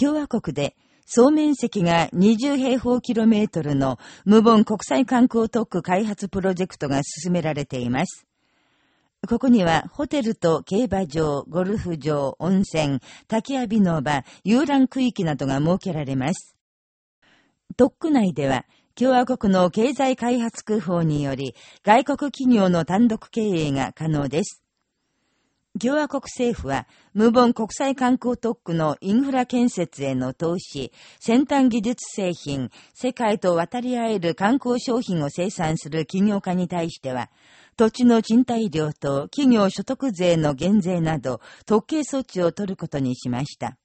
共和国で総面積が20平方キロメートルの無本国際観光特区開発プロジェクトが進められています。ここにはホテルと競馬場、ゴルフ場、温泉、滝浴びの場、遊覧区域などが設けられます。特区内では、共和国の経済開発区法により、外国企業の単独経営が可能です。共和国政府は、無本国際観光特区のインフラ建設への投資、先端技術製品、世界と渡り合える観光商品を生産する企業家に対しては、土地の賃貸料と企業所得税の減税など、特権措置を取ることにしました。